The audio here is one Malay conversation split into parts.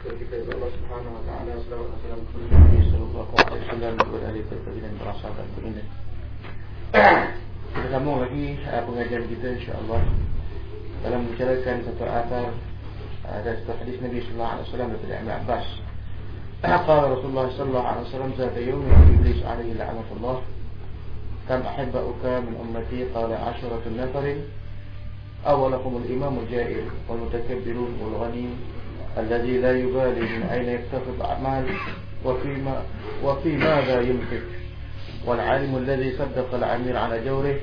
syukur kita kepada Allah Subhanahu wa taala selawat dan salam kepada Nabi sallallahu alaihi wasallam kepada ahli kepada dan para sahabat baginda. Kita sambung lagi uh, pengajian kita insya-Allah dalam membicarakan satu asar uh, dan satu hadis Nabi sallallahu alaihi wasallam daripada Ibnu Abbas. قال رسول الله صلى الله عليه وسلم ذات يوم إبليس عليه لعنة الله كم أحبك من أمتي قال عشرة نفر أولكم الإمام الجائر والمتكبرون والغني الذي لا يبالي من أين يكتفض أعمال وفيما وفي ماذا ينفق؟ والعالم الذي صدق العمير على جوره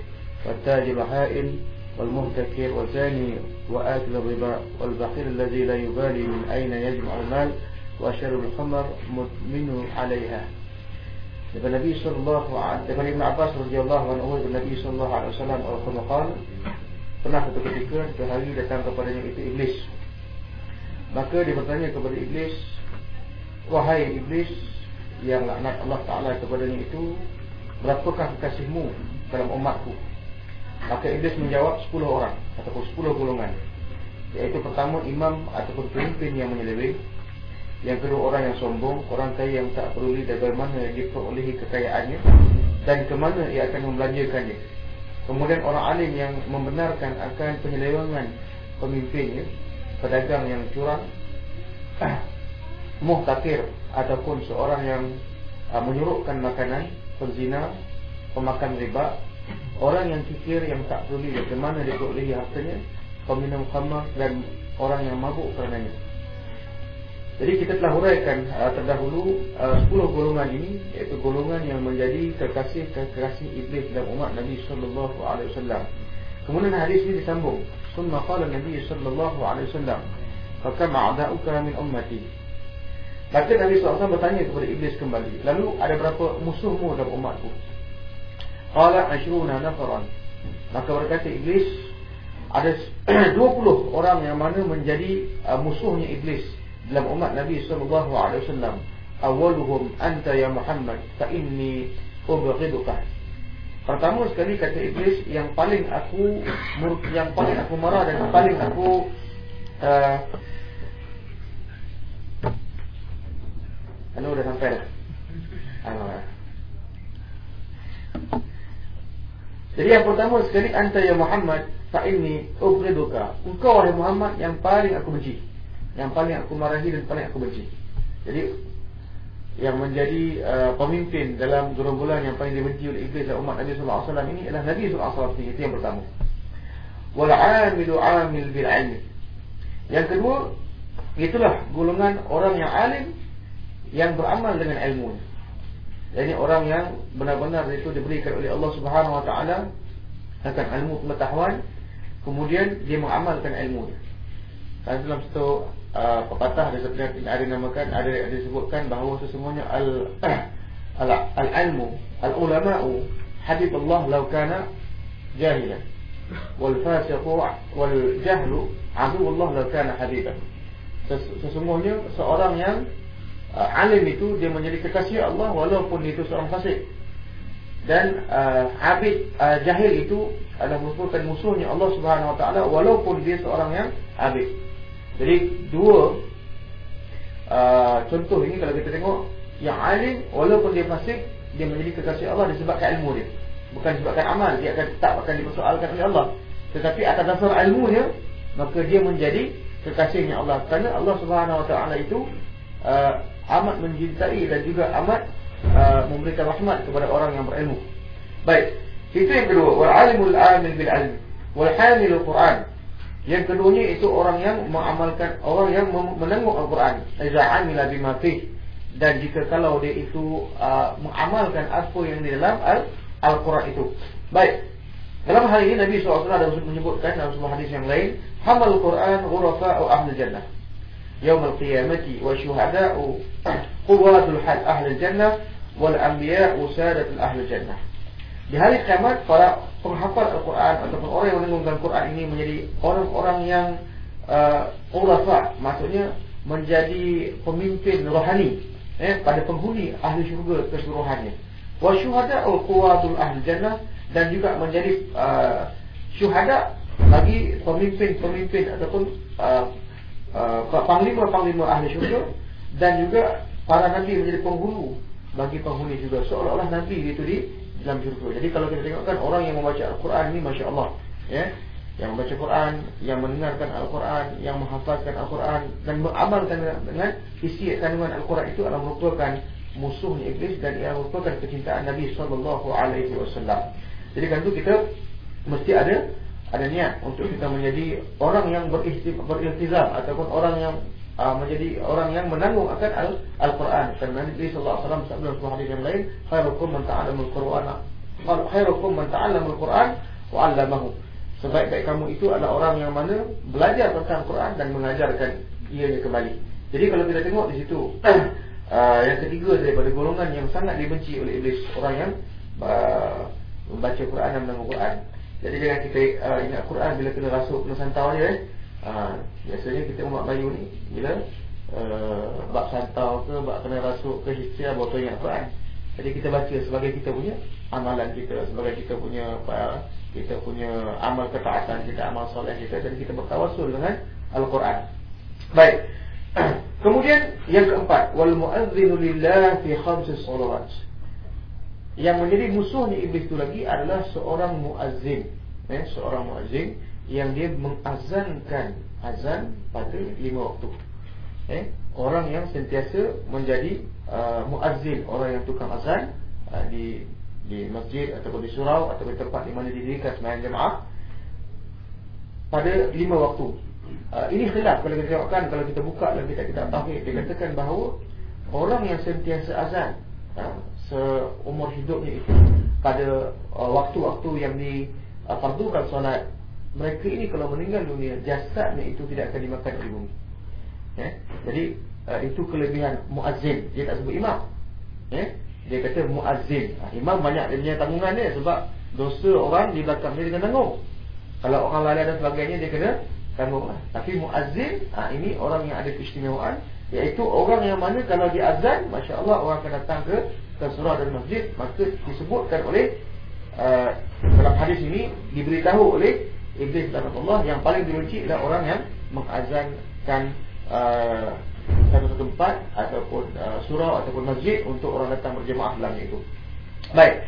والتاجر هائل والمهتكر والزاني وآكل الربا والبخيل الذي لا يبالي من أين يجمع المال وشرب الخمر مدمن عليها. daripada Nabi sallallahu alaihi daripada Ibn Abbas radhiyallahu anhu daripada Nabi sallallahu alaihi wasallam al-Qur'an pernah satu ketika satu hari datang kepadanya itu iblis maka dia bertanya kepada iblis wahai iblis yang laknat Allah taala kepadanya itu berapakah kekasihmu dalam umatku? Maka iblis menjawab 10 orang ataupun 10 golongan iaitu pertama imam ataupun pemimpin yang menyeleweng yang kedua orang yang sombong Orang kaya yang tak peduli dari mana yang diperolehi kekayaannya Dan ke mana ia akan membelanjakannya. Kemudian orang alim yang membenarkan akan penyelewangan pemimpinnya Pedagang yang curang Muhtakir Ataupun seorang yang uh, menyuruhkan makanan Penzina Pemakan riba Orang yang kikir yang tak peduli dari mana dia perolehi hartanya Peminum khamar dan orang yang mabuk kerananya jadi kita telah huraikan uh, terdahulu uh, 10 golongan ini iaitu golongan yang menjadi kekasih-kekasih iblis dalam umat Nabi sallallahu alaihi wasallam. Kemudian hadis ini disambung. Summa qala Nabi sallallahu alaihi wasallam, "Fa kam a'da'uka min ummati?" Maka Nabi SAW bertanya kepada iblis kembali Lalu ada berapa musuhmu dalam umatku Qala ashruna nafaran Maka berkata iblis Ada 20 orang yang mana menjadi uh, musuhnya iblis dalam umat Nabi wasallam awwaluhum anta ya Muhammad fa inni ubghiduka pertama sekali kata iblis yang paling aku yang paling aku marah dan paling aku uh, anu dah sampai dah uh. jadi yang pertama sekali anta ya Muhammad fa inni ubghiduka engkau wahai Muhammad yang paling aku benci yang paling aku marahi dan paling aku benci. Jadi yang menjadi uh, pemimpin dalam gerombolan yang paling dibenci oleh iblis dan umat Nabi sallallahu alaihi wasallam ini adalah Nabi sallallahu alaihi wasallam itu yang pertama. Wal 'amilu 'amil bil 'ilm. Yang kedua, itulah golongan orang yang alim yang beramal dengan ilmu. Jadi orang yang benar-benar itu diberikan oleh Allah Subhanahu wa taala akan ilmu pengetahuan kemudian dia mengamalkan ilmu. Dalam satu uh, pepatah ada seperti yang ada namakan ada ada disebutkan bahawa sesungguhnya al al al ilmu al ulama'u habibullah law kana jahilan wal fasiqu wal jahlu aduwullah law kana habiban sesungguhnya seorang yang uh, alim itu dia menjadi kekasih Allah walaupun itu seorang fasik. Dan uh, abid uh, jahil itu adalah merupakan musuhnya Allah Subhanahu wa taala walaupun dia seorang yang abid jadi dua uh, contoh ini kalau kita tengok yang alim walaupun dia fasik dia menjadi kekasih Allah disebabkan ilmu dia. Bukan disebabkan amal dia akan tak akan dipersoalkan oleh Allah. Tetapi atas dasar ilmunya maka dia menjadi kekasihnya Allah. Kerana Allah Subhanahu Wa Taala itu uh, amat mencintai dan juga amat uh, memberikan rahmat kepada orang yang berilmu. Baik. Itu yang kedua, wal alimul amil bil ilm wal hamilul Quran. Yang keduanya itu orang yang mengamalkan orang yang menengok Al-Quran. Iza amila bima fi dan jika kalau dia itu uh, mengamalkan apa yang di dalam Al-Quran itu. Baik. Dalam hal ini Nabi SAW ada menyebutkan dalam sebuah hadis yang lain, hamal Quran ghurafa'u ahli jannah. Yaum al-qiyamati wa syuhada'u quwwatul hal ahli jannah wal anbiya'u sadatul ahli jannah. Di hari kiamat para penghafal Al-Quran ataupun orang yang mendengarkan Al-Quran ini menjadi orang-orang yang uh, urafa, maksudnya menjadi pemimpin rohani eh, pada penghuni ahli syurga keseluruhannya. Wa syuhada al-quwadul ahli jannah dan juga menjadi uh, syuhada bagi pemimpin-pemimpin ataupun uh, panglima-panglima ahli syurga dan juga para nabi menjadi penghulu bagi penghuni juga seolah-olah nabi itu di dalam syurga. Jadi kalau kita tengokkan orang yang membaca Al-Quran ini masya-Allah ya yang membaca Quran, yang mendengarkan Al-Quran, yang menghafazkan Al-Quran dan beramalkan dengan isi kandungan Al-Quran itu adalah merupakan musuhnya iblis dan ia merupakan kecintaan Nabi sallallahu alaihi wasallam. Jadi kan itu kita mesti ada ada niat untuk kita menjadi orang yang beriltizam ataupun orang yang uh, menjadi orang yang menanggung akan Al-Quran. Kerana Nabi sallallahu alaihi wasallam sabda dalam hadis yang lain, khairukum man Al-Quran. Khairukum man Al-Quran wa 'allamahu sebaik-baik kamu itu adalah orang yang mana belajar tentang Quran dan mengajarkan ianya kembali. Jadi kalau kita tengok di situ uh, yang ketiga daripada golongan yang sangat dibenci oleh iblis orang yang uh, membaca Quran dan mendengar Quran. Jadi jangan kita uh, ingat Quran bila kena rasuk kena santau dia eh. Uh, biasanya kita umat bayu ni bila uh, bab santau ke bab kena rasuk ke hisia botol ingat Quran. Jadi kita baca sebagai kita punya amalan kita sebagai kita punya uh, kita punya amal ketaatan kita, amal soleh kita dan kita bertawasul dengan Al-Quran. Baik. Kemudian yang keempat, wal muadzinu lillah fi khamsi salawat. Yang menjadi musuhnya iblis itu lagi adalah seorang muazzin, eh, seorang muazzin yang dia mengazankan azan pada lima waktu. Eh, orang yang sentiasa menjadi uh, muazzin, orang yang tukang azan uh, di di masjid ataupun di surau ataupun di tempat di mana didirikan sembahyang jemaah pada lima waktu. Uh, ini khilaf kalau kita tengokkan kalau kita buka dalam kitab kitab tauhid dikatakan bahawa orang yang sentiasa azan uh, seumur hidupnya itu pada uh, waktu-waktu yang di uh, fardukan solat mereka ini kalau meninggal dunia jasadnya itu tidak akan dimakan oleh bumi. Eh? Jadi uh, itu kelebihan muazzin dia tak sebut imam. Eh? dia kata muazzin. Ha, imam banyak dia punya tanggungan dia sebab dosa orang di belakang dia kena tanggung. Kalau orang lalai dan sebagainya dia kena tanggung. Lah. Tapi muazzin ha, ini orang yang ada keistimewaan iaitu orang yang mana kalau dia azan masya-Allah orang akan datang ke surau dan masjid maka disebutkan oleh uh, dalam hadis ini diberitahu oleh iblis Allah yang paling dibenci adalah orang yang mengazankan uh, satu tempat ataupun uh, surau ataupun masjid untuk orang datang berjemaah dalam itu. Baik.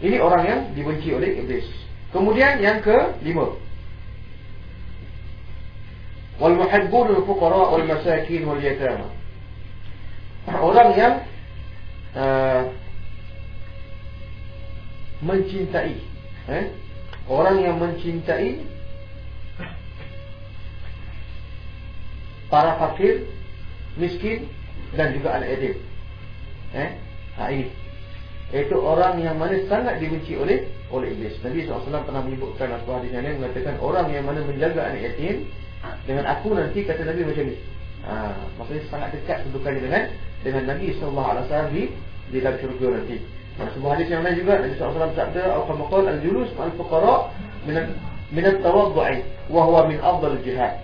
Ini orang yang dibenci oleh iblis. Kemudian yang ke lima. Wal muhibbun al fuqara wal masakin wal yatama. Orang yang uh, mencintai eh? Orang yang mencintai Para fakir miskin dan juga anak yatim. Eh? Ha ini. Itu orang yang mana sangat dibenci oleh oleh iblis. Nabi SAW pernah menyebutkan apa hadis yang mengatakan orang yang mana menjaga anak yatim dengan aku nanti kata Nabi macam ni. Ha, maksudnya sangat dekat kedudukannya dengan dengan Nabi SAW di di dalam syurga nanti. Dan sebuah hadis yang lain juga Nabi SAW bersabda al-qamqal al-julus al-fuqara min min at-tawaddu'i wa huwa min afdal jihad.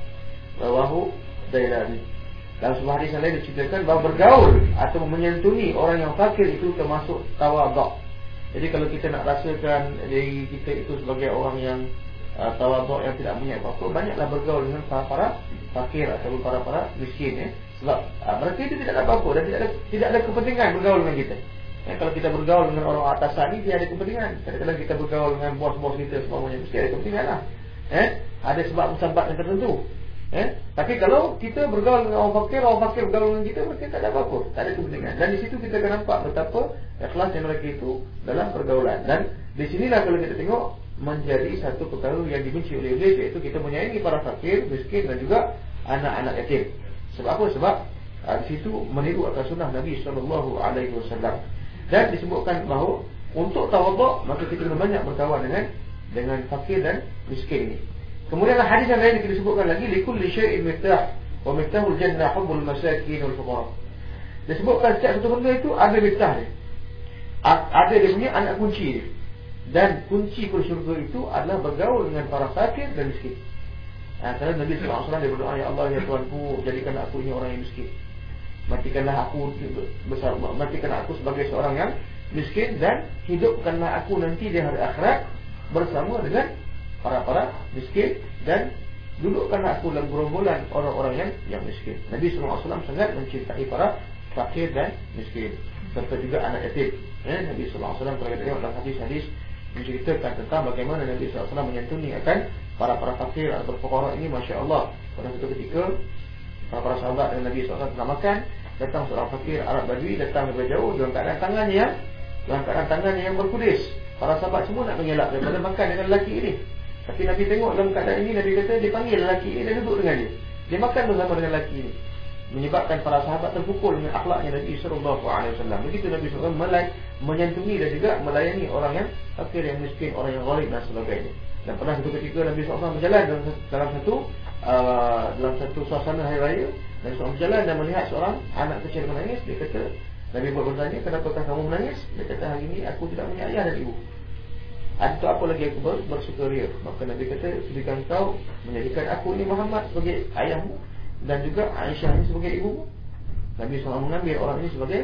Rawahu Dailami. Dalam sebuah hadis yang lain diceritakan bahawa bergaul atau menyentuni orang yang fakir itu termasuk tawaduk. Jadi kalau kita nak rasakan diri kita itu sebagai orang yang uh, tawaduk yang tidak punya apa-apa, banyaklah bergaul dengan para, para fakir atau para para miskin ya. Sebab uh, mereka itu tidak ada apa-apa dan tidak ada tidak ada kepentingan bergaul dengan kita. Ya, kalau kita bergaul dengan orang atasan ini dia ada kepentingan. Kadang-kadang kita bergaul dengan bos-bos kita semuanya mesti ada kepentingan lah. Eh? Ada sebab-sebab yang tertentu. Eh? Tapi kalau kita bergaul dengan orang fakir, orang fakir bergaul dengan kita, mereka tak ada apa-apa, tak ada kepentingan. Dan di situ kita akan nampak betapa ikhlasnya mereka itu dalam pergaulan. Dan di sinilah kalau kita tengok menjadi satu perkara yang dibenci oleh Iblis iaitu kita menyayangi para fakir, miskin dan juga anak-anak yatim. Sebab apa? Sebab uh, di situ meniru atas sunnah Nabi sallallahu alaihi wasallam. Dan disebutkan bahawa untuk tawaduk maka kita kena banyak berkawan dengan dengan fakir dan miskin ini. Kemudian hadis yang lain disebutkan lagi likul li syai'in miftah wa miftahul jannah hubbul masakin wal fuqara. Disebutkan setiap satu benda itu ada miftah dia. Ada dia punya anak kunci dia. Dan kunci ke syurga itu adalah bergaul dengan para fakir dan miskin. Ha, kerana Nabi SAW dia berdoa Ya Allah ya Tuhanku Jadikanlah aku ini orang yang miskin Matikanlah aku besar, Matikanlah aku sebagai seorang yang miskin Dan hidupkanlah aku nanti di hari akhirat Bersama dengan para-para miskin dan Dudukkan aku dalam gerombolan orang-orang yang yang miskin. Nabi SAW sangat mencintai para fakir dan miskin. Serta juga anak yatim. Ya, Nabi SAW kalau kita tengok dalam hadis-hadis Menceritakan tentang bagaimana Nabi SAW menyantuni akan para-para fakir atau perkara ini Masya Allah Pada satu ketika Para-para sahabat dengan Nabi SAW tengah makan Datang seorang fakir Arab Badui Datang lebih jauh Dalam keadaan tangannya Dalam keadaan tangannya yang berkudis. Para sahabat semua nak mengelak Daripada makan dengan lelaki ini. Tapi Nabi tengok dalam keadaan ini Nabi kata dia panggil lelaki ini Dan duduk dengan dia. Dia makan bersama dengan lelaki ini. Menyebabkan para sahabat terpukul Dengan akhlaknya Nabi SAW. Begitu Nabi SAW mulai Menyantuni dan juga melayani orang yang Fakir yang miskin Orang yang ghalib dan sebagainya. Dan pernah satu ketika Nabi SAW berjalan dalam satu uh, Dalam satu suasana hari raya Nabi SAW berjalan dan melihat seorang Anak kecil menangis. Dia kata Nabi SAW bertanya Kenapa kamu menangis? Dia kata hari ini aku tidak punya ayah dan ibu. Atau apa lagi aku ber, bersukaria Maka Nabi kata Jika kau menjadikan aku ini Muhammad sebagai ayahmu Dan juga Aisyah ini sebagai ibumu. Nabi SAW mengambil orang ini sebagai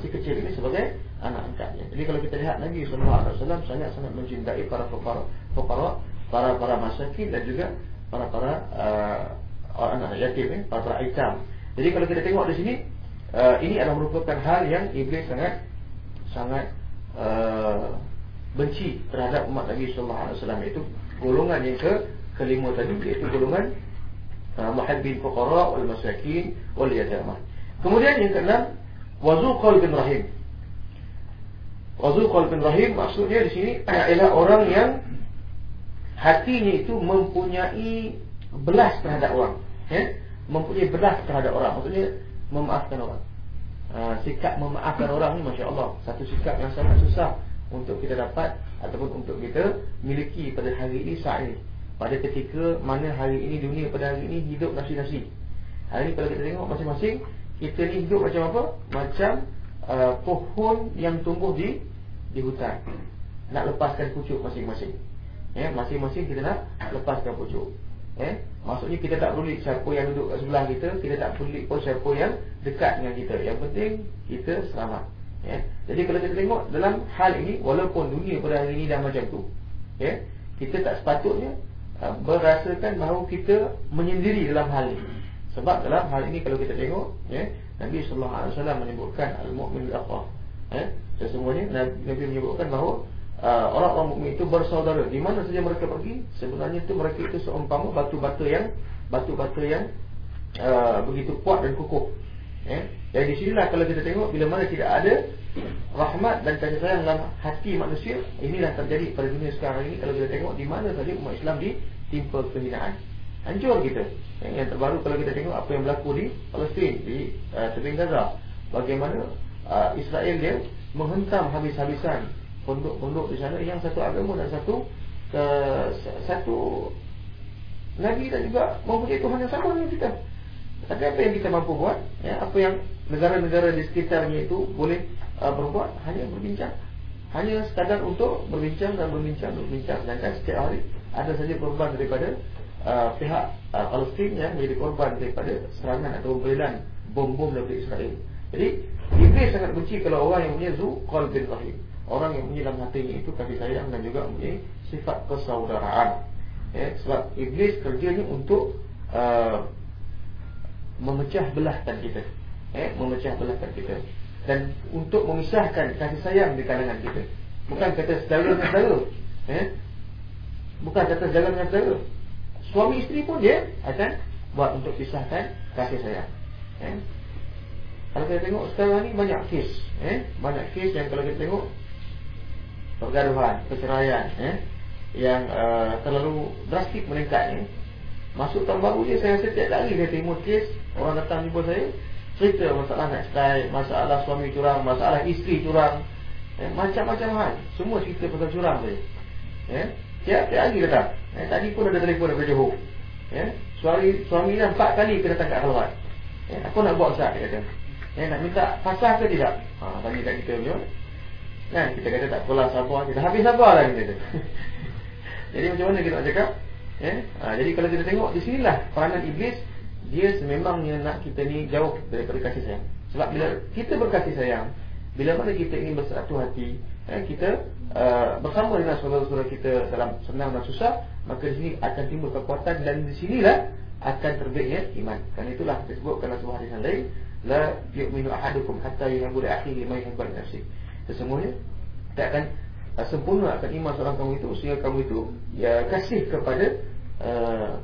Si kecil ini sebagai anak angkatnya Jadi kalau kita lihat Nabi SAW Sangat-sangat mencintai para para para para masyarakat dan juga para para uh, anak yatim eh, para para aitam. Jadi kalau kita tengok di sini uh, ini adalah merupakan hal yang iblis sangat sangat uh, benci terhadap umat Nabi sallallahu alaihi wasallam itu golongan yang ke kelima tadi iaitu golongan uh, muhibbin fuqara wal masakin wal yatama. Kemudian yang keenam wazu qalbin rahim. Wazu qalbin rahim maksudnya di sini ialah orang yang hatinya itu mempunyai belas terhadap orang, ya? Mempunyai belas terhadap orang, maksudnya memaafkan orang. Uh, sikap memaafkan orang ni masya-Allah. Satu sikap yang sangat susah untuk kita dapat ataupun untuk kita miliki pada hari ini saat ini. Pada ketika mana hari ini dunia pada hari ini hidup nasi-nasi. Hari ini kalau kita tengok masing-masing kita ni hidup macam apa? Macam uh, pohon yang tumbuh di di hutan. Nak lepaskan pucuk masing-masing ya masing-masing kita nak lepaskan pucuk. Ya maksudnya kita tak peduli siapa yang duduk kat sebelah kita kita tak peduli pun siapa yang dekat dengan kita. Yang penting kita selamat. Ya. Jadi kalau kita tengok dalam hal ini Walaupun dunia pada hari ini dah macam tu ya, Kita tak sepatutnya uh, Berasakan bahawa kita Menyendiri dalam hal ini. Sebab dalam hal ini kalau kita tengok ya, Nabi SAW menyebutkan Al-Mu'min al-Aqah ya, Sesungguhnya Nabi menyebutkan bahawa Orang-orang mu'min itu bersaudara. Di mana saja mereka pergi Sebenarnya itu mereka itu seumpama batu-batu yang Batu-batu yang uh, Begitu kuat dan kukuh. Ya. Dan di sinilah kalau kita tengok Bila mana tidak ada rahmat dan kasih sayang dalam hati manusia inilah terjadi pada dunia sekarang ini. Kalau kita tengok di mana saja umat Islam ditimpa kehinaan. Hancur kita. Yang terbaru kalau kita tengok apa yang berlaku di Palestin di uh, tebing Gaza. Bagaimana uh, Israel dia menghentam habis-habisan pondok-pondok di sana yang satu agama dan satu uh, satu Nabi dan juga mempunyai Tuhan yang sama dengan kita. Tapi apa yang kita mampu buat ya, apa yang negara-negara di sekitarnya itu boleh uh, berbuat hanya berbincang. Hanya sekadar untuk berbincang dan berbincang berbincang. Dan kan setiap hari ada saja korban daripada uh, pihak uh, Palestin yang menjadi korban daripada serangan atau pembelian bom-bom dari Israel. Jadi Iblis sangat benci kalau orang yang punya zu qalbin rahim orang yang punya dalam hatinya itu kasih sayang dan juga punya sifat persaudaraan ya, sebab Iblis kerjanya untuk uh, memecah belahkan kita eh, memecah belahkan kita dan untuk memisahkan kasih sayang di kalangan kita. Bukan kata saudara dengan saudara. Eh? Bukan kata saudara dengan saudara. Suami isteri pun dia akan buat untuk pisahkan kasih sayang. Eh? Kalau kita tengok sekarang ni banyak kes. Eh? Banyak kes yang kalau kita tengok pergaduhan, perceraian. Eh? Yang uh, terlalu drastik meningkat. Eh? Masuk tahun baru je saya rasa tiap hari saya tengok kes. Orang datang jumpa saya cerita masalah nak cerai, masalah suami curang, masalah isteri curang, eh, macam-macam hal. Semua cerita pasal curang saja. Eh, tiap-tiap hari datang. Eh, tadi pun ada telefon daripada Johor. Eh, suami suami dah empat kali kena tangkap halwat. Eh, aku nak buat usaha dia kata. Eh, nak minta pasal ke tidak? Ha, tanya kat kita punya. Kan kita kata tak apalah sabar kita. Habis sabar lah kita. jadi macam mana kita nak cakap? Eh, ha, jadi kalau kita tengok di sinilah peranan iblis dia sememangnya nak kita ni jauh daripada kasih sayang. Sebab bila kita berkasih sayang, bila mana kita ingin bersatu hati, eh, kita uh, bersama dengan saudara-saudara kita dalam senang dan susah maka di sini akan timbul kekuatan dan di sinilah akan terbitnya iman Karena itulah disebutkan dalam sebuah hadis yang lain la yu'minu ahadukum hatta li akhihi ma yuhibbu li nafsihi sesungguhnya tak akan uh, sempurna akan iman seorang kamu itu sehingga kamu itu ya kasih kepada uh,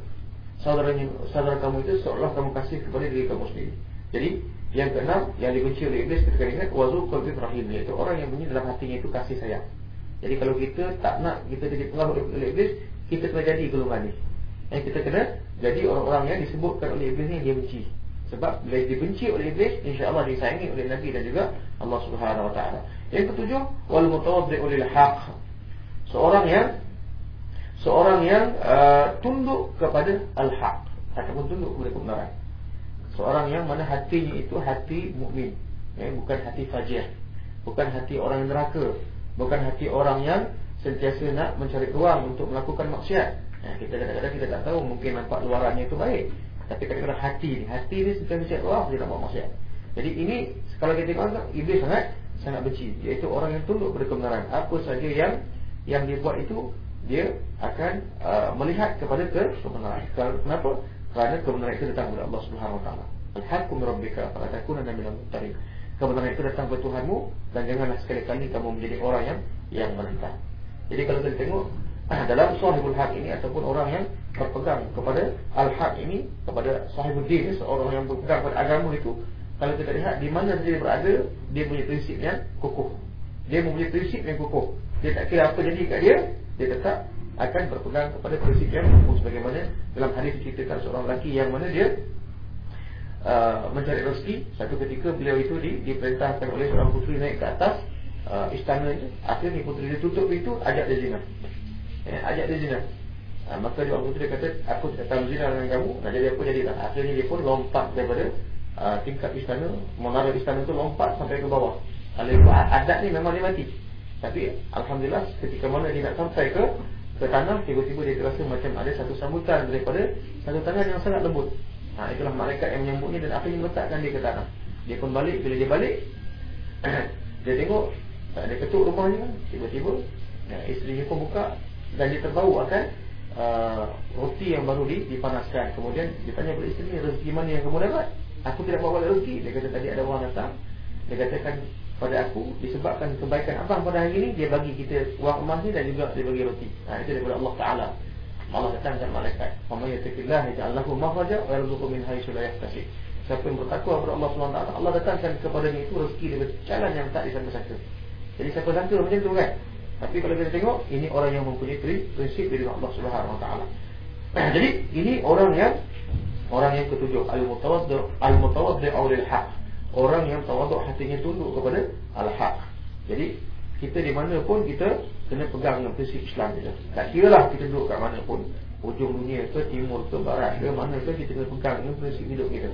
saudara saudara kamu itu seolah kamu kasih kepada diri kamu sendiri jadi yang keenam yang dibenci oleh iblis ketika ingat wazu qalbi rahim iaitu orang yang bunyi dalam hatinya itu kasih sayang. Jadi kalau kita tak nak kita jadi pengaruh oleh iblis, kita kena jadi golongan ni. Yang kita kena jadi orang-orang yang disebutkan oleh iblis ni dia benci. Sebab bila dibenci oleh iblis, insya-Allah disayangi oleh Nabi dan juga Allah Subhanahu Wa Taala. Yang ketujuh, wal mutawaddi oleh haq. Seorang yang seorang yang uh, tunduk kepada al-haq ataupun tunduk kepada kebenaran. Seorang yang mana hatinya itu hati mukmin, ya, bukan hati fajir, bukan hati orang neraka, bukan hati orang yang sentiasa nak mencari ruang untuk melakukan maksiat. Ya, kita kadang-kadang kita tak tahu mungkin nampak luarannya itu baik, tapi kadang-kadang hati ni, hati ni sentiasa mencari ruang dia nak buat maksiat. Jadi ini kalau kita tengok iblis sangat sangat benci, iaitu orang yang tunduk pada kebenaran. Apa saja yang yang dia buat itu dia akan uh, melihat kepada kebenaran. Kenapa? Kerana kebenaran itu datang dari Allah Subhanahu Wa Taala. Al-haqqu min rabbika fala takunanna minal mumtarin. Kebenaran itu datang dari Tuhanmu dan janganlah sekali-kali kamu menjadi orang yang yang menentang. Jadi kalau kita tengok dalam sahibul haq ini ataupun orang yang berpegang kepada al-haq ini kepada sahibul din seorang yang berpegang pada agama itu kalau kita lihat di mana dia berada dia punya prinsip yang kukuh. Dia mempunyai prinsip yang kukuh. Dia tak kira apa jadi kat dia, dia tetap akan berpegang kepada prinsip yang umum sebagaimana dalam hadis diceritakan seorang lelaki yang mana dia uh, mencari rezeki satu ketika beliau itu di, diperintahkan oleh seorang puteri naik ke atas uh, istana itu akhirnya puteri dia tutup itu ajak dia zina ya, ajak dia zina. Uh, maka dia orang puteri kata aku tidak tahu zina dengan kamu. Nak jadi apa jadilah akhirnya dia pun lompat daripada uh, tingkat istana menara istana itu lompat sampai ke bawah. Kalau adat ni memang dia mati. Tapi Alhamdulillah ketika mana dia nak sampai ke ke tanah tiba-tiba dia terasa macam ada satu sambutan daripada satu tangan yang sangat lembut. Ha itulah malaikat yang menyambutnya dan akhirnya meletakkan dia ke tanah. Dia pun balik bila dia balik dia tengok tak ada ketuk rumahnya tiba-tiba ya, isterinya pun buka dan dia terbau akan uh, roti yang baru dipanaskan. Kemudian dia tanya kepada isterinya rezeki mana yang kamu dapat? Aku tidak bawa rezeki. Dia kata tadi ada orang datang. Dia katakan pada aku disebabkan kebaikan abang pada hari ini dia bagi kita wang emas ni dan juga dia bagi roti. Ha, itu daripada Allah Taala. Allah datangkan malaikat. Wa may yattaqillah yaj'al lahu makhraja wa yarzuqhu min haitsu la yahtasib. Siapa yang bertakwa kepada Allah Taala, Allah datangkan kepada itu rezeki dari jalan yang tak disangka-sangka. Jadi siapa sangka macam tu kan? Tapi kalau kita tengok ini orang yang mempunyai prinsip dari Allah Subhanahu Taala. Jadi ini orang yang orang yang ketujuh al-mutawaddi al-mutawaddi aulil haq orang yang tawaduk hatinya tunduk kepada al-haq. Jadi kita di mana pun kita kena pegang dengan prinsip Islam je. Tak kira lah kita duduk kat mana pun. Ujung dunia ke timur ke barat ke mana ke kita kena pegang dengan prinsip hidup kita.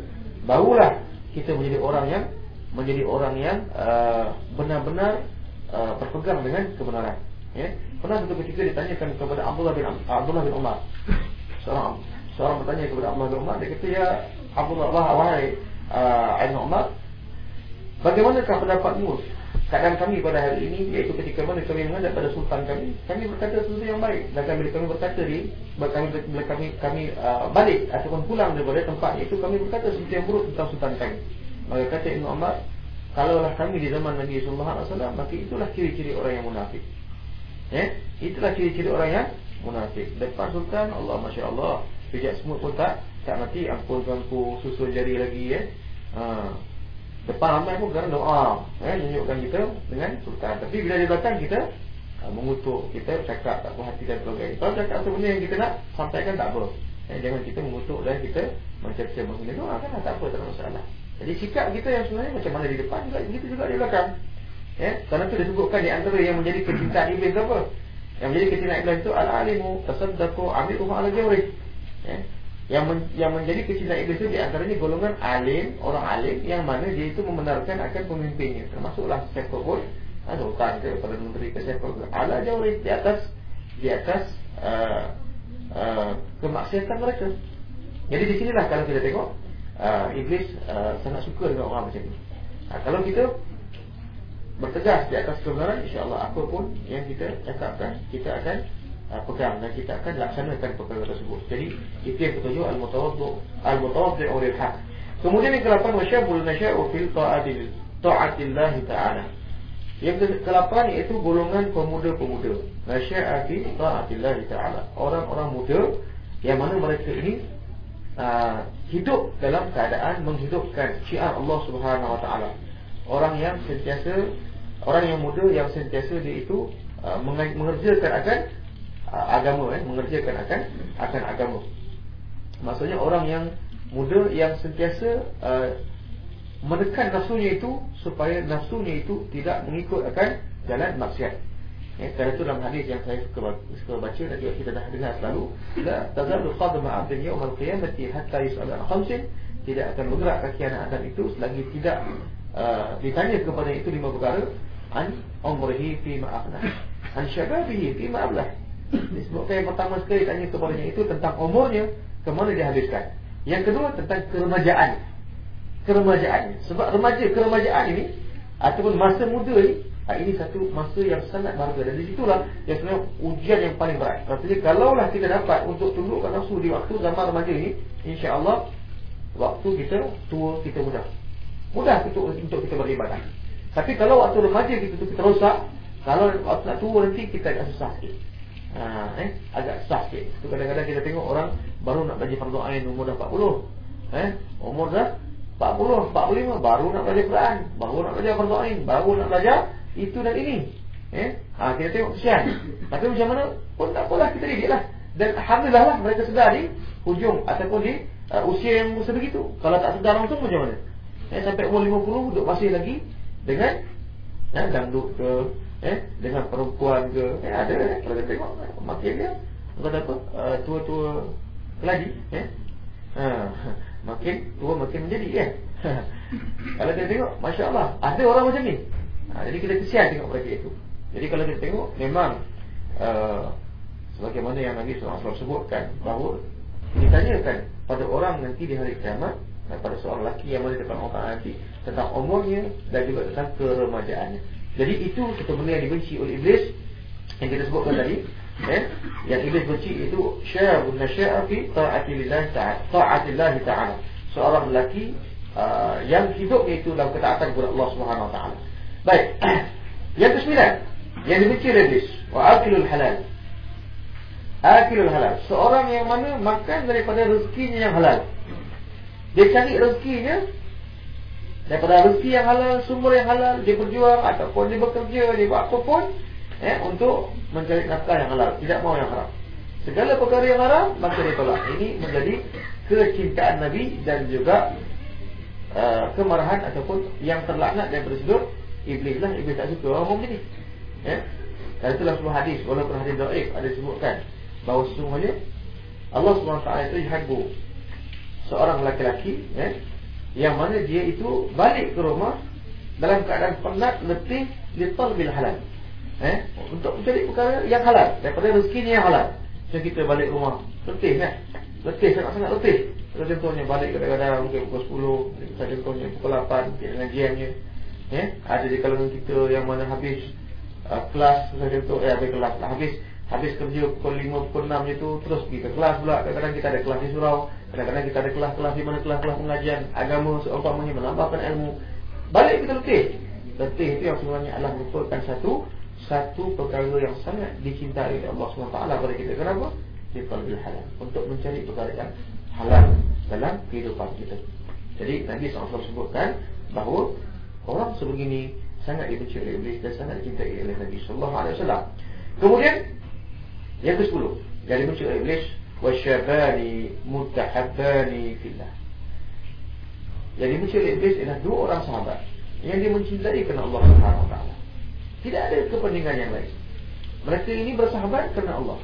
Barulah kita menjadi orang yang menjadi orang yang uh, benar-benar uh, berpegang dengan kebenaran. Ya. Pernah satu ketika ditanyakan kepada Abdullah bin Abdullah bin Umar. Seorang seorang bertanya kepada Abdullah bin Umar dia kata ya Abdullah wahai uh, Ibn Umar Bagaimanakah pendapatmu keadaan kami pada hari ini iaitu ketika mana kami menghadap pada sultan kami kami berkata sesuatu yang baik dan kami kami berkata di kami bila kami kami uh, balik ataupun pulang daripada tempat itu kami berkata sesuatu yang buruk tentang sultan kami maka kata Ibn Umar kalaulah kami di zaman Nabi sallallahu alaihi wasallam maka itulah ciri-ciri orang yang munafik. Ya itulah ciri-ciri orang yang munafik. Depan sultan Allah masya-Allah pijak semut pun tak tak mati ampun tuanku susul jari lagi ya ha. Depan ramai pun kerana doa eh, Menunjukkan kita dengan sultan. Tapi bila dia datang kita uh, Mengutuk. Kita cakap tak puas hati dan sebagainya. Kalau cakap sebenarnya yang kita nak Sampaikan tak apa. Eh, Jangan kita mengutuk dan kita Macam-macam. Menghina doa kan tak apa tak ada masalah Jadi sikap kita yang sebenarnya macam mana di depan juga Begitu juga di belakang eh, Kerana itu disebutkan di antara yang menjadi kecintaan iblis apa Yang menjadi kecintaan iblis itu Al-alimu tasaddaku amir umar al-jawrih eh, yang men, yang menjadi kecintaan iblis itu di antaranya golongan alim, orang alim yang mana dia itu membenarkan akan pemimpinnya. Termasuklah sektor pun ada hutang ke pada menteri ke sektor ke. Ala jauh di atas di atas uh, uh, kemaksiatan mereka. Jadi di sinilah kalau kita tengok uh, iblis uh, sangat suka dengan orang macam ini. Uh, kalau kita bertegas di atas kebenaran insya-Allah apa pun yang kita cakapkan kita akan uh, pegang dan kita akan laksanakan perkara tersebut. Jadi itu yang ketujuh lil haq. Kemudian yang ke-8 wasyabul nasya'u fil ta'atil ta'atillah ta'ala. Yang ke-8 iaitu golongan pemuda-pemuda. Nasya'a fi ta'atillah ta'ala. Orang-orang muda yang mana mereka ini uh, hidup dalam keadaan menghidupkan syiar Allah Subhanahu wa taala. Orang yang sentiasa orang yang muda yang sentiasa dia itu uh, mengerjakan akan uh, agama eh mengerjakan akan akan agama. Maksudnya orang yang muda yang sentiasa uh, menekan nafsunya itu supaya nafsunya itu tidak mengikut akan jalan maksiat. Ya, kerana itu dalam hadis yang saya suka, suka baca juga kita dah dengar selalu La tazalu khadama abdin yawm al-qiyamati hatta yus'al an khamsin. Tidak akan bergerak kaki anak Adam itu selagi tidak uh, ditanya kepada itu lima perkara. An umrihi fi ma'afnah An syababihi fi ma'ablah Disebutkan yang pertama sekali tanya kepadanya itu tentang umurnya Kemana dia habiskan. Yang kedua tentang keremajaan. Keremajaan. Sebab remaja keremajaan ini Ataupun masa muda ini ini satu masa yang sangat berharga Dan di situlah yang sebenarnya ujian yang paling berat. Artinya kalaulah kita dapat untuk tundukkan nafsu di waktu zaman remaja ini Insya Allah Waktu kita tua kita mudah. Mudah untuk, untuk kita beribadah. Tapi kalau waktu remaja kita, kita rosak Kalau waktu nak tua nanti kita agak susah sikit. Ha, eh, Agak susah sikit. Itu kadang-kadang kita tengok orang Baru nak belajar fardu ain umur dah 40 eh, Umur dah 40, 45 Baru nak belajar Quran Baru nak belajar fardu ain Baru nak belajar itu dan ini. Eh? Ha, kita tengok kesian. Tapi macam mana pun tak apalah kita didiklah. Dan alhamdulillah lah mereka sedar di hujung ataupun di uh, usia yang sebegitu. Kalau tak sedar langsung macam mana? Eh, sampai umur 50 duduk masih lagi dengan eh, dangdut ke eh, dengan perempuan ke eh, ada eh, kalau kita tengok eh, makin dia kata apa uh, tua-tua lagi eh? ha, makin tua makin menjadi kan kalau kita tengok Masya Allah ada orang macam ni ha, Jadi kita kesian tengok mereka itu Jadi kalau kita tengok memang uh, Sebagaimana yang Nabi SAW sebutkan Bahawa ditanyakan pada orang nanti di hari kiamat Pada seorang lelaki yang mana depan orang nanti Tentang umurnya dan juga tentang keremajaannya Jadi itu satu benda yang dibenci oleh Iblis Yang kita sebutkan tadi eh? Yang Iblis benci itu Syarabun nasya'afi ta'atillah ta'ala Seorang lelaki uh, yang hidupnya itu dalam ketaatan kepada Allah Subhanahu Wa Taala. Baik. Yang kesembilan, yang dibenci iblis, wa akilul halal. Akilul halal. Seorang yang mana makan daripada rezekinya yang halal. Dia cari rezekinya daripada rezeki yang halal, sumber yang halal, dia berjuang ataupun dia bekerja, dia buat apa pun eh, untuk mencari nafkah yang halal, tidak mau yang haram. Segala perkara yang haram, maka dia tolak. Ini menjadi kecintaan Nabi dan juga uh, kemarahan ataupun yang terlaknat daripada sudut iblis lah iblis tak suka orang umum ni. Ya? Dan itulah sebuah hadis walaupun hadis dhaif ada sebutkan bahawa sesungguhnya Allah SWT itu habu seorang lelaki ya yang mana dia itu balik ke rumah dalam keadaan penat letih lital bil halal. Eh untuk mencari perkara yang halal daripada rezekinya yang halal. So kita balik rumah letih kan letih sangat-sangat letih. Contohnya balik kadang-kadang mungkin pukul 10 contohnya pukul 8 dengan jamnya ya ada di kalangan kita yang mana habis uh, kelas saja tu eh habis kelas lah habis habis kerja pukul 5 pukul 6 itu terus pergi ke kelas pula. Kadang-kadang kita ada kelas di surau kadang-kadang kita ada kelas-kelas di mana kelas-kelas pengajian agama seumpamanya menambahkan ilmu. Balik kita letih? Letih itu yang sebenarnya adalah merupakan satu satu perkara yang sangat dicintai Allah SWT kepada kita. Kenapa? Dipalbil halal. Untuk mencari perkara yang halal dalam kehidupan kita. Jadi Nabi SAW sebutkan bahawa Orang sebegini sangat dibenci oleh iblis dan sangat dicintai oleh Nabi sallallahu alaihi wasallam. Kemudian yang ke-10 yang dibenci oleh iblis wasyabani mutahabbani fillah. Dibenci oleh iblis ialah dua orang sahabat yang dia mencintai kerana Allah Subhanahu wa taala. Tidak ada kepentingan yang lain. Mereka ini bersahabat kerana Allah.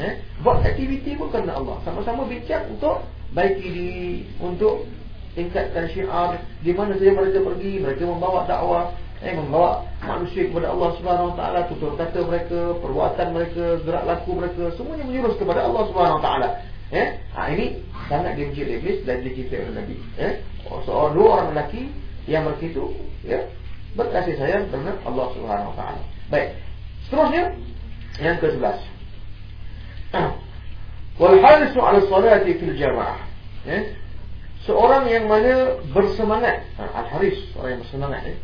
Eh? Buat aktiviti pun kerana Allah. Sama-sama bincang untuk baiki diri, untuk tingkatkan syiar di mana saja mereka pergi mereka membawa dakwah eh membawa manusia kepada Allah Subhanahu Taala tutur kata mereka perbuatan mereka gerak laku mereka semuanya menjurus kepada Allah Subhanahu Taala eh ha, ini sangat oleh iblis dan dicintai oleh Nabi eh seorang dua orang lelaki yang mereka itu ya berkasih sayang dengan Allah Subhanahu Taala. Baik. Seterusnya yang ke-11. Wal harisu 'ala salati fil jamaah. Ya. Seorang yang mana bersemangat, ha, al-haris orang yang bersemangat ya.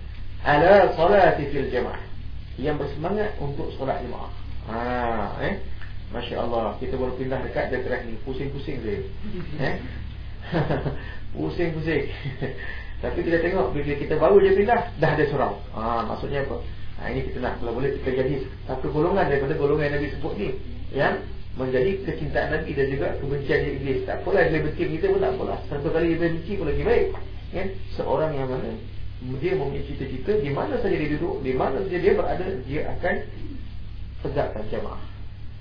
Ala salati fil jamaah. Yang bersemangat untuk solat jemaah. Ha, eh. Masya-Allah, kita baru pindah dekat dekat ni, pusing-pusing dia. Eh? Pusing-pusing. Tapi kita tengok bila kita baru je pindah dah ada surau. Ha maksudnya apa? Ha ini kita nak kalau boleh kita jadi satu golongan daripada golongan yang Nabi sebut ni yang menjadi kecintaan Nabi dan juga kebencian iblis. Tak apalah dia benci kita pun tak apalah. Satu kali dia benci pun lagi baik. Ya, seorang yang mana dia mempunyai cita-cita di mana saja dia duduk, di mana saja dia berada, dia akan tegakkan jemaah.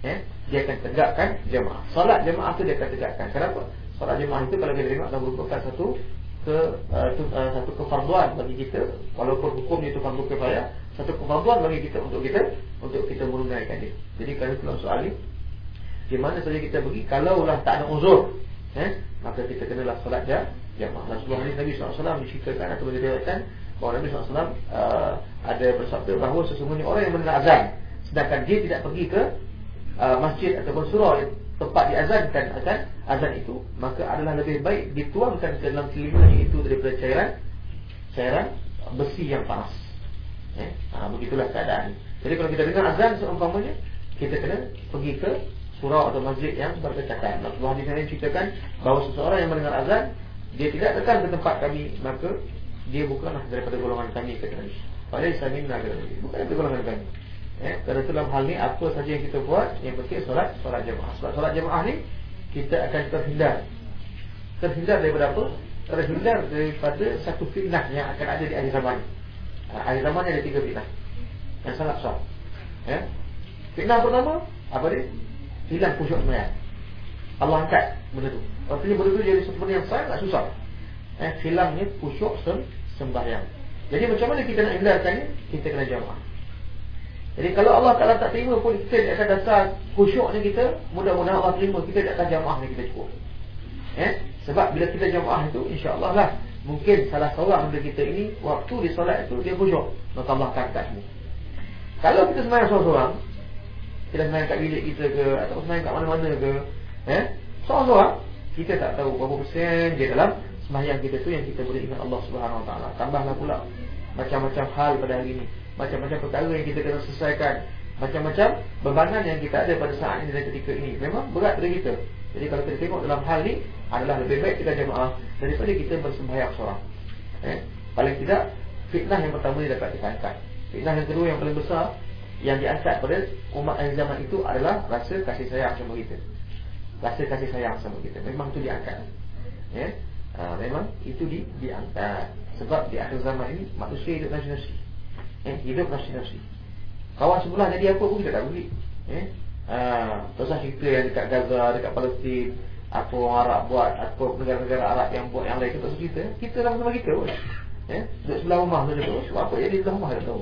Ya, dia akan tegakkan jemaah. Solat jemaah tu dia akan tegakkan. Kenapa? Solat jemaah itu kalau kita tengok dah merupakan satu ke uh, tu, uh, satu kefarduan bagi kita walaupun hukumnya itu fardu kifayah satu kefarduan bagi kita untuk kita untuk kita menunaikan dia. Jadi kalau dalam soal ini di mana saja kita pergi kalaulah tak ada uzur eh maka kita kenalah solat jemaah. Dan sebelum ini Nabi SAW diceritakan atau diriwayatkan bahawa Nabi SAW uh, ada bersabda bahawa sesungguhnya orang yang mendengar azan sedangkan dia tidak pergi ke uh, masjid ataupun surau tempat diazankan azan azan itu maka adalah lebih baik dituangkan ke dalam telinganya itu daripada cairan cairan besi yang panas. Eh, ha, begitulah keadaan. Jadi kalau kita dengar azan seumpamanya kita kena pergi ke surau atau masjid yang berdekatan. Rasulullah di sana ceritakan bahawa seseorang yang mendengar azan dia tidak datang ke tempat kami maka dia bukanlah daripada golongan kami Nabi. Padahal saya minna bukan daripada golongan kami. Ya, kerana dalam hal ni apa saja yang kita buat yang penting solat solat jemaah. Solat solat jemaah ni kita akan terhindar. Terhindar daripada apa? Terhindar daripada satu fitnah yang akan ada di akhir zaman. Ha, akhir zaman ada tiga fitnah. Yang sangat besar. Ya. Fitnah pertama apa dia? Hilang khusyuk sembahyang. Allah angkat benda tu. Artinya benda tu jadi benda yang sangat susah. Eh, hilangnya khusyuk sembahyang. Jadi macam mana kita nak hindarkannya? Kita kena jamaah. Jadi kalau Allah Taala tak terima pun kita di atas dasar khusyuknya kita, mudah-mudahan Allah terima kita di atas jamaah ni kita cukup. Eh? Sebab bila kita jamaah itu insya-Allah lah mungkin salah seorang daripada kita ini waktu di solat itu dia khusyuk, maka Allah akan angkat semua. Kalau kita sembahyang seorang-seorang, kita sembahyang kat bilik kita ke atau sembahyang kat mana-mana ke, eh? Seorang-seorang. Kita tak tahu berapa persen je dalam sembahyang kita tu yang kita boleh ingat Allah Subhanahu Wa Taala. Tambahlah pula macam-macam hal pada hari ini. Macam-macam perkara yang kita kena selesaikan. Macam-macam bebanan yang kita ada pada saat ini dan ketika ini. Memang berat pada kita. Jadi kalau kita tengok dalam hal ini adalah lebih baik kita jemaah daripada kita bersembahyang seorang. Eh? paling tidak fitnah yang pertama ini dapat kita angkat. Fitnah yang kedua yang paling besar yang diangkat pada umat zaman itu adalah rasa kasih sayang sama kita rasa kasih sayang sama kita memang itu diangkat ya? ha, memang itu di, diangkat sebab di akhir zaman ini manusia hidup nasi-nasi eh, hidup nafsi-nafsi. Kawan sebelah jadi apa pun kita tak beri. Eh? Ha, Pasal cerita yang dekat Gaza, dekat Palestin, apa orang Arab buat, apa negara-negara Arab yang buat yang lain, kita. Kita sama-sama kita pun. Eh? Duduk sebelah rumah tu tu. Sebab apa jadi sebelah rumah tak tahu.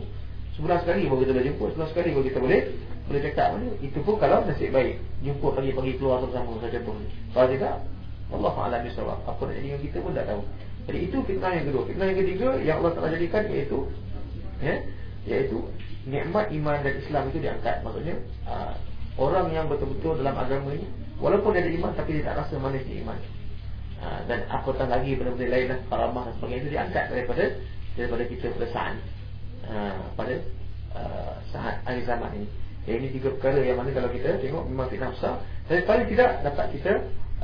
Sebelah sekali baru kita boleh jumpa, sebelah sekali baru kita boleh boleh cakap mana. Itu pun kalau nasib baik. Jumpa pagi-pagi keluar bersama saja pun. Kalau tidak, Allah A'lam bisawab. Apa nak jadi dengan kita pun tak tahu. Jadi itu fitnah yang kedua. Fitnah yang ketiga yang Allah telah jadikan iaitu ya iaitu nikmat iman dan Islam itu diangkat maksudnya uh, orang yang betul-betul dalam agama ini walaupun dia ada iman tapi dia tak rasa manisnya iman uh, dan apatah lagi benda-benda lain lah karamah dan sebagainya itu diangkat daripada daripada kita pada saat uh, pada uh, saat akhir zaman ini ya, ini tiga perkara yang mana kalau kita tengok memang fitnah besar tapi paling tidak dapat kita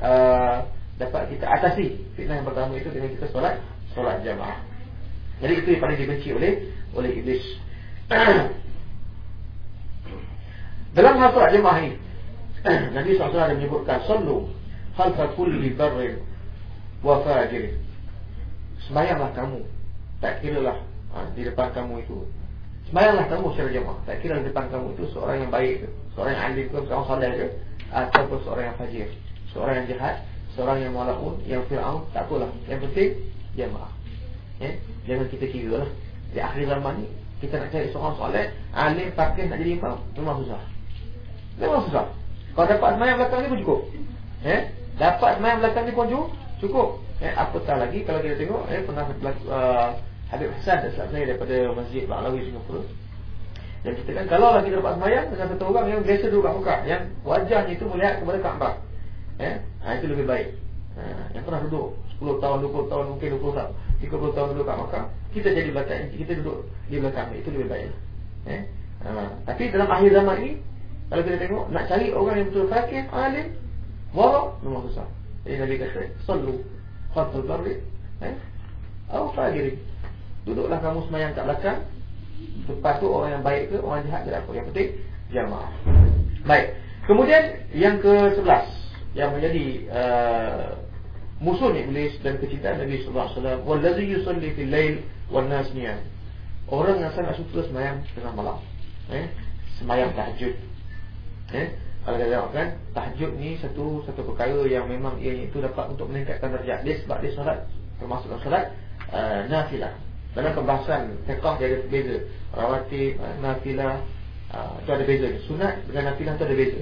uh, dapat kita atasi fitnah yang pertama itu dengan kita solat solat jamaah jadi itu yang paling dibenci oleh oleh iblis. Dalam hal solat jemaah ini, Nabi SAW ada menyebutkan Sallu halfa kulli barrin wa fajir. Semayanglah kamu. Tak kira lah ha, di depan kamu itu. Semayanglah kamu secara jemaah. Tak kira di depan kamu itu seorang yang baik ke, seorang yang alim ke, seorang salih ke, ataupun seorang yang fajir. Seorang yang jahat, seorang yang malaun, yang fir'aun, tak apalah. Yang penting, jemaah. Eh? Jangan kita kira lah Di akhir zaman ni Kita nak cari seorang solat Alim pakai nak jadi imam Memang susah Memang susah Kalau dapat semayang belakang ni pun cukup eh? Dapat semayang belakang ni pun cukup eh? Apatah lagi kalau kita tengok eh, Pernah uh, Habib Hassan dan saya daripada Masjid Ba'alawi Singapura Dan kita kan kalau lah kita dapat semayang Dengan satu orang yang biasa duduk kat Mekah Yang wajahnya itu melihat kepada Kaabah eh? ha, Itu lebih baik ha, Yang pernah duduk 10 tahun, 20 tahun, mungkin 20 tahun 30 tahun duduk kat Mekah Kita jadi belakang Kita duduk di belakang Itu lebih baik eh? ha, Tapi dalam akhir zaman ini Kalau kita tengok Nak cari orang yang betul fakir, alim Warak, memang susah Jadi Nabi kata Sallu Khatul Barri eh? Atau Fajiri Duduklah kamu semayang kat belakang. Lepas tu orang yang baik ke Orang jahat ke apa Yang penting Jamaah. Baik. Kemudian Yang ke sebelas Yang menjadi uh, Musuh ni Iblis Dan kecintaan Nabi SAW Wallazi yusalli fil lail Wal nas niyan Orang yang sangat suka semayang Tengah malam. Eh? Semayang tahajud. Eh? Kalau kita tengok kan Tahajud ni satu satu perkara yang memang Ia itu dapat untuk meningkatkan derajat dia Sebab dia solat Termasuk solat uh, Nafilah dalam pembahasan fiqh dia ada beza. Rawatib, nafilah, itu ada beza. Sunat dengan nafilah itu ada beza.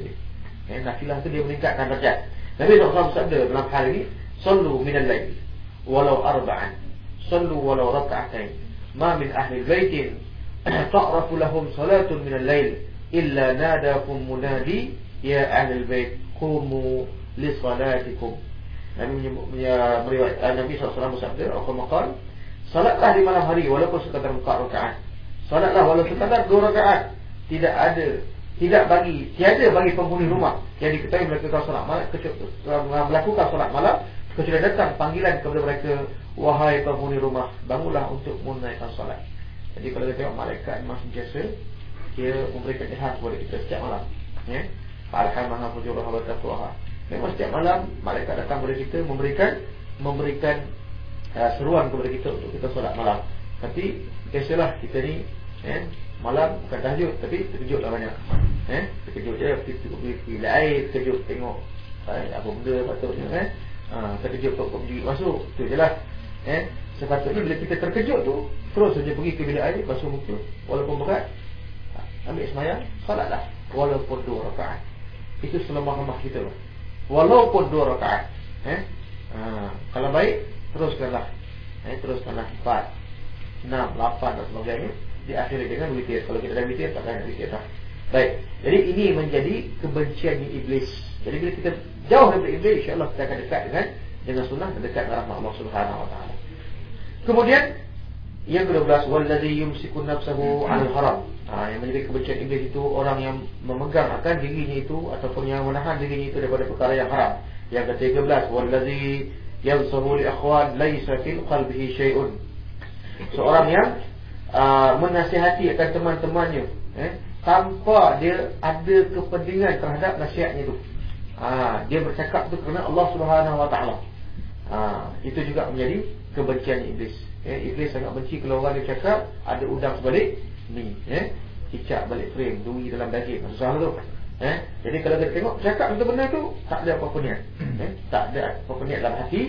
Eh, nafilah itu dia meningkatkan darjat. Nabi SAW bersabda dalam hal ini, Sallu minal layl, walau arba'an. Sallu walau raka'atain. Ma min ahli baitin, ta'rafu lahum salatun minal layl, illa nadakum munadi, ya ahli bait, kumu li salatikum. Nabi meriwayatkan Nabi SAW bersabda, Aku maqal, Salatlah di malam hari walaupun sekadar empat rakaat. Salatlah walaupun sekadar dua rakaat. Tidak ada tidak bagi tiada bagi penghuni rumah yang diketahui melakukan solat malam melakukan solat malam kecuali datang panggilan kepada mereka wahai penghuni rumah bangunlah untuk menunaikan solat. Jadi kalau kita tengok malaikat memang sentiasa dia memberikan ilham kepada kita setiap malam. Ya. Alhamdulillah fujurah wa taqwa. Memang setiap malam malaikat datang kepada kita memberikan memberikan uh, seruan kepada kita untuk kita solat malam. Tapi biasalah kita ni eh, malam bukan tahajud tapi terkejutlah banyak. Eh, terkejut je kita pergi bila air, terkejut tengok eh, apa benda patutnya eh. Ha, terkejut tok pergi masuk. Tu jelah. Eh, sepatutnya bila kita terkejut tu terus saja pergi ke bilik air basuh muka walaupun berat. Ambil semayang, solatlah walaupun dua rakaat. Itu selemah-lemah kita lah. Walaupun dua rakaat. Eh? Ha, kalau baik teruskanlah. Eh, teruskanlah. 4 6, 8 dan sebagainya. Diakhiri dengan witir. Kalau kita dah witir tak akan witir dah. Baik. Jadi ini menjadi kebencian iblis. Jadi bila kita jauh dari iblis insyaAllah kita akan dekat dengan dengan sunnah dan dekat dengan Allah subhanahu wa ta'ala. Kemudian yang ke-12 wallazi yumsiku nafsahu 'alal haram. Ha, yang menjadi kebencian iblis itu orang yang memegang akan dirinya itu ataupun yang menahan dirinya itu daripada perkara yang haram. Yang ke-13 wallazi yansahu li akhwan laysa fil qalbihi syai'un. Seorang yang uh, menasihati akan teman-temannya eh tanpa dia ada kepentingan terhadap nasihatnya itu ha, dia bercakap itu kerana Allah Subhanahu wa taala. Ha, itu juga menjadi kebencian iblis. Eh, iblis sangat benci kalau orang dia cakap ada udang sebalik ni eh cicak balik frame duri dalam daging. Susah tu Eh? Jadi kalau kita tengok cakap itu benar tu tak ada apa-apa niat. Eh? Tak ada apa-apa niat dalam hati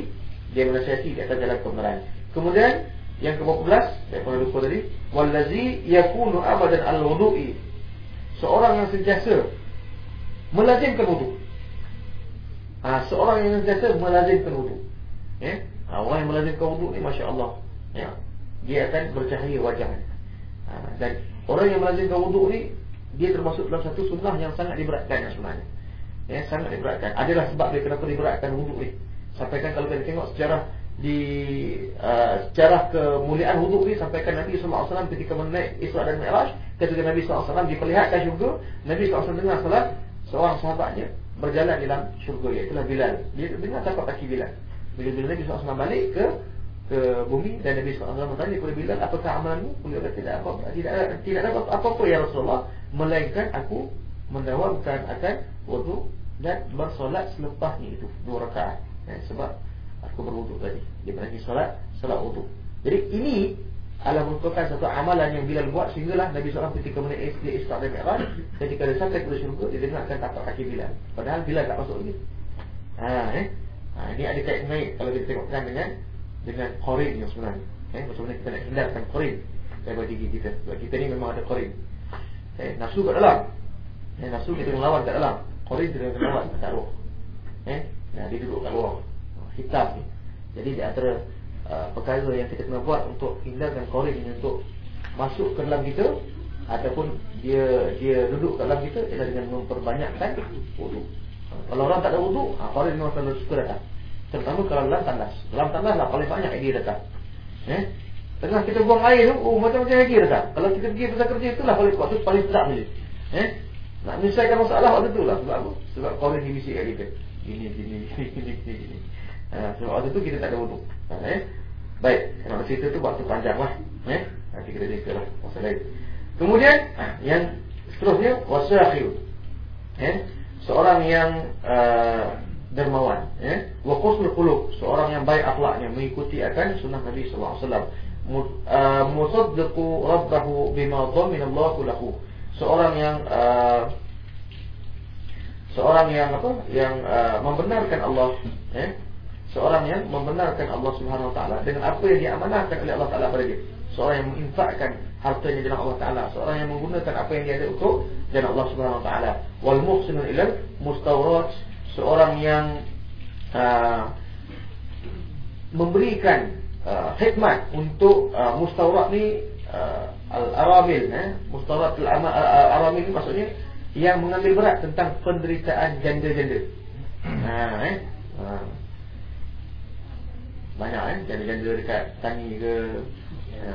dia menasihati di atas jalan kebenaran. Kemudian yang ke-14 saya pernah lupa tadi wallazi yakunu abadan al-wudu'i. Seorang yang sentiasa melazimkan wudu. Ha, seorang yang sentiasa melazimkan wudu. Eh? Ha, orang yang melazimkan wudu ni masya-Allah. Ya. Dia akan bercahaya wajahnya. Ha, dan orang yang melazimkan wudu ni dia termasuk dalam satu sunnah yang sangat diberatkan sebenarnya. Ya, sangat diberatkan. Adalah sebab dia kenapa diberatkan wuduk ni. Sampaikan kalau kita tengok sejarah di uh, sejarah kemuliaan wuduk ni sampaikan Nabi SAW ketika menaik Isra dan Mi'raj ketika Nabi SAW diperlihatkan syurga Nabi SAW dengar salat seorang sahabatnya berjalan di dalam syurga iaitu Bilal dia dengar tapak kaki Bilal bila, bila Nabi SAW balik ke ke bumi dan Nabi SAW bertanya kepada Bilal apakah amalanmu beliau kata tidak apa tidak tidak ada apa-apa ya Rasulullah melainkan aku mendawamkan akan wudu dan bersolat selepasnya itu dua rakaat. Eh, sebab aku berwudu tadi. Dia berani solat solat wudu. Jadi ini adalah merupakan satu amalan yang Bilal buat sehinggalah Nabi SAW ketika menaik Isra dan Mi'raj ketika dia sampai ke syurga dia dengarkan tapak kaki Bilal. Padahal Bilal tak masuk lagi. Ha, eh? ha, ini ada kait naik kalau kita tengokkan dengan dengan korin yang sebenarnya. Eh, macam mana kita nak hindarkan korin daripada diri kita. Sebab kita ni memang ada korin eh, nafsu kat dalam eh, nafsu kita melawan kat dalam korin kita melawan kat roh eh, nah, dia duduk kat luar hitam ni jadi di antara uh, perkara yang kita kena buat untuk hindarkan korin ini untuk masuk ke dalam kita ataupun dia dia duduk kat dalam kita ialah dengan memperbanyakkan wudu. Kalau orang tak ada wudu, ha, korin memang selalu suka datang. Terutama kalau dalam tandas. Dalam tandas lah paling banyak dia datang. Eh? Tengah kita buang air tu, oh macam-macam lagi datang. Kalau kita pergi pasal kerja itulah paling waktu paling sedap ni. Eh? Nak menyelesaikan masalah waktu tu lah. Sebab apa? Sebab korin ni bisik kat kita. Gini, gini, gini, gini, gini. Ha, sebab waktu tu kita tak ada wudu. Ha, eh? Baik, kalau cerita tu waktu panjang lah. Eh? Nanti kita jika lah masa lain. Kemudian, ha, yang seterusnya, wasakhir. Eh? Seorang yang uh, dermawan. Eh? Wa qusnul qulub. Seorang yang baik akhlaknya, mengikuti akan sunnah Nabi SAW. Musaddiqu rabbahu bima dhamina Allah lahu. Seorang yang uh, seorang yang apa? Yang uh, membenarkan Allah, eh? Seorang yang membenarkan Allah Subhanahu wa taala dengan apa yang diamanahkan oleh Allah Taala pada dia. Seorang yang menginfakkan hartanya dengan Allah Taala, seorang yang menggunakan apa yang dia ada untuk jalan Allah Subhanahu wa taala. Wal muhsinu ila mustawrat, seorang yang uh, memberikan uh, khidmat untuk uh, mustawrat ni uh, al-aramil eh mustawrat al-aramil ni maksudnya yang mengambil berat tentang penderitaan janda-janda. Ha eh ha. Banyak eh janda-janda dekat tani ke ya.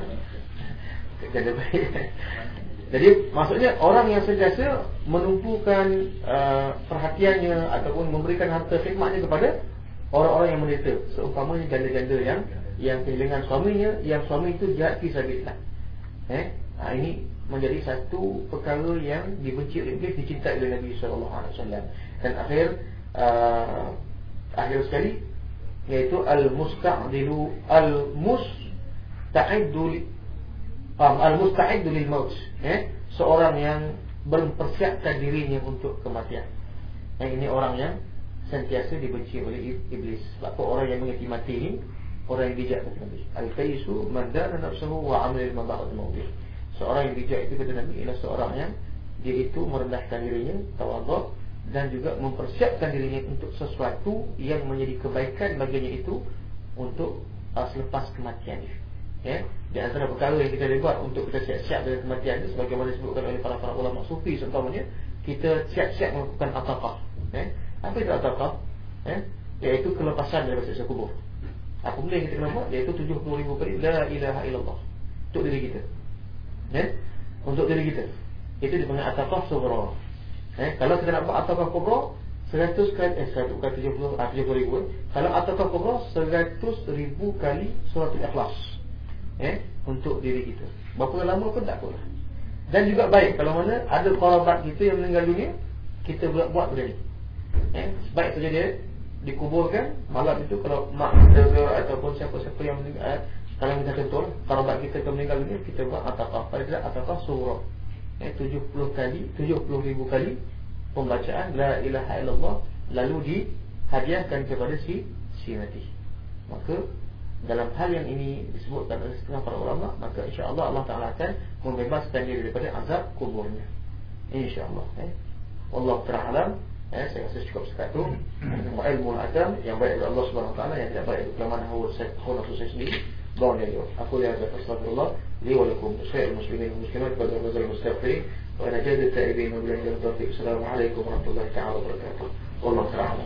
janda baik. Jadi maksudnya orang yang sentiasa menumpukan uh, perhatiannya ataupun memberikan harta khidmatnya kepada orang-orang yang menderita. Seumpamanya janda-janda yang yang kehilangan suaminya, yang suami itu jahat kisahlah. Eh, ha, ini menjadi satu perkara yang dibenci oleh Iblis, dicintai oleh Nabi sallallahu alaihi wasallam. Dan akhir uh, akhir sekali yaitu al-musta'dilu al-musta'iddu um, al-musta'iddu lil maut. Eh? Seorang yang mempersiapkan dirinya untuk kematian. Yang ini orang yang sentiasa dibenci oleh iblis. Sebab orang yang mengerti mati ini orang yang bijak kata Nabi. Al-kaisu man dana nafsuhu wa lima ba'd maut seorang yang bijak itu kata Nabi ialah seorang yang dia itu merendahkan dirinya tawadhu dan juga mempersiapkan dirinya untuk sesuatu yang menjadi kebaikan baginya itu untuk uh, selepas kematian ya? Di antara perkara yang kita buat untuk kita siap-siap dengan kematian itu sebagaimana disebutkan oleh para para ulama sufi contohnya kita siap-siap melakukan ataqah. Ya? Apa itu ataqah? Ya? Iaitu kelepasan dari siksa kubur apa benda yang kita kena buat iaitu 70 ribu kali la ilaha illallah. Untuk diri kita. Ya untuk diri kita. Itu dipanggil ataqah sughra eh? Kalau kita nak buat ataqah kubra 100 kali eh 100 kali 70 ah, 70 ribu eh. kalau ataqah kubra 100 ribu kali suratul ikhlas. Eh? Untuk diri kita. Berapa lama pun tak apalah. Dan juga baik kalau mana ada kerabat kita yang meninggal dunia, kita buat buat benda ni. Eh, baik saja dia dikuburkan malam itu kalau mak kita ke ataupun siapa-siapa yang meninggal eh, kalau kita contoh kerabat kita ke meninggal dunia kita buat ataqah. Pada tidak ataqah surah. Eh 70 kali 70 ribu kali pembacaan la ilaha illallah lalu dihadiahkan kepada si si mati. Maka dalam hal yang ini disebutkan oleh setengah para ulama maka insya-Allah Allah Taala akan membebaskan diri daripada azab kuburnya. insya-Allah eh. Allah taala eh saya rasa cukup sekat tu. Ilmu adam yang baik dari Allah Subhanahu taala yang tidak baik dari kelamaan hawa saya hawa nafsu saya sendiri bawa dia aku lihat astagfirullah li wa lakum sayyidul muslimin muslimat wa dzal mustaghfirin wa ana jadid ta'ibin wa billahi taufiq assalamu alaikum warahmatullahi wabarakatuh. Wallahu taala